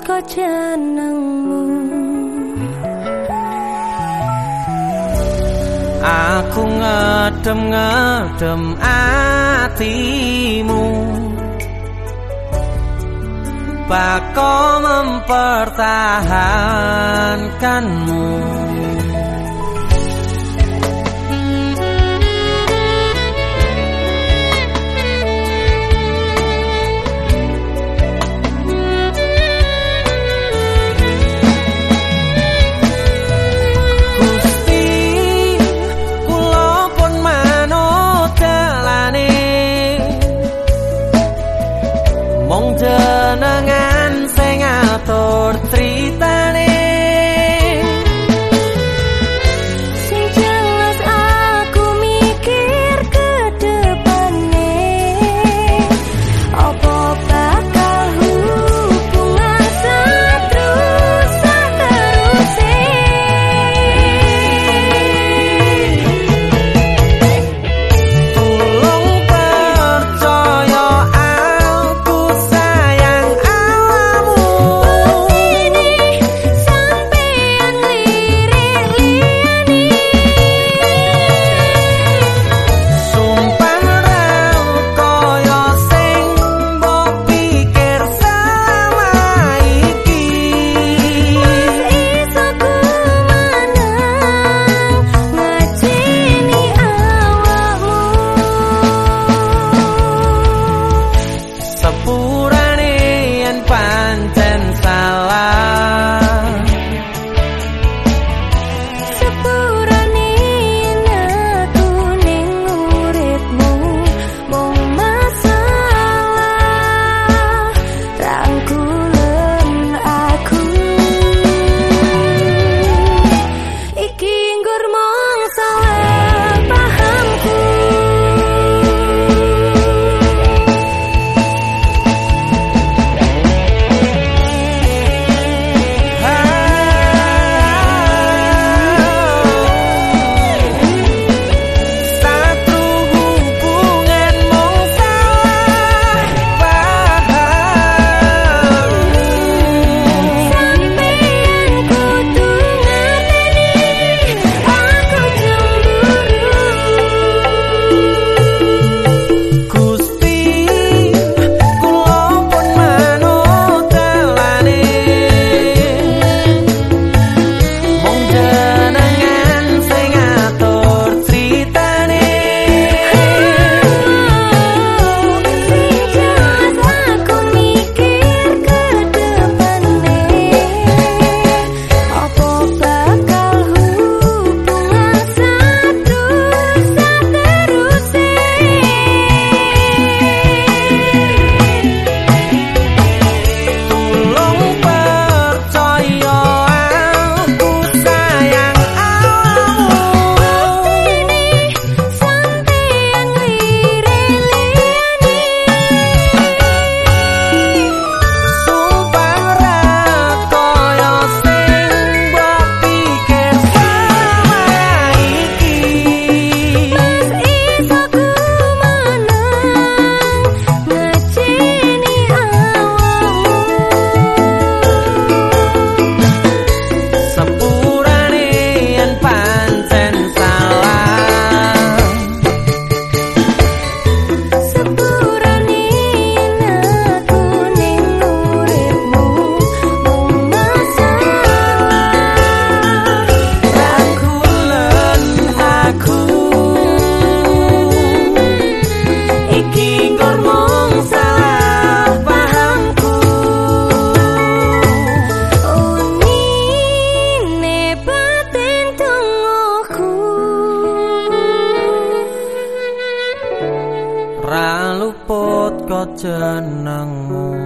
kok jenengmu. Aku ngedem-ngedem atimu Bako mempertahankanmu cerita ra luput kok jenengmu